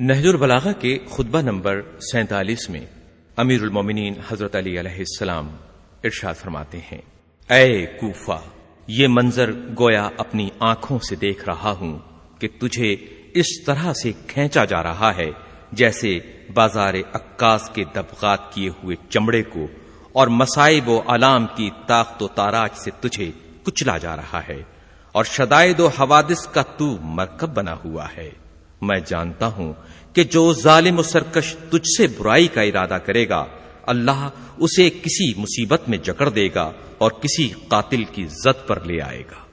نہج البلاغہ کے خطبہ نمبر سینتالیس میں امیر المومنین حضرت علی علیہ السلام ارشاد فرماتے ہیں، اے کوفہ، یہ منظر گویا اپنی آنکھوں سے دیکھ رہا ہوں کہ تجھے اس طرح سے کھینچا جا رہا ہے جیسے بازار عکاس کے دبغات کیے ہوئے چمڑے کو اور مسائب و علام کی طاقت و تاراج سے تجھے کچلا جا رہا ہے اور شدائد و حوادث کا تو مرکب بنا ہوا ہے۔ میں جانتا ہوں کہ جو ظالم و سرکش تجھ سے برائی کا ارادہ کرے گا، اللہ اسے کسی مصیبت میں جکڑ دے گا اور کسی قاتل کی زد پر لے آئے گا۔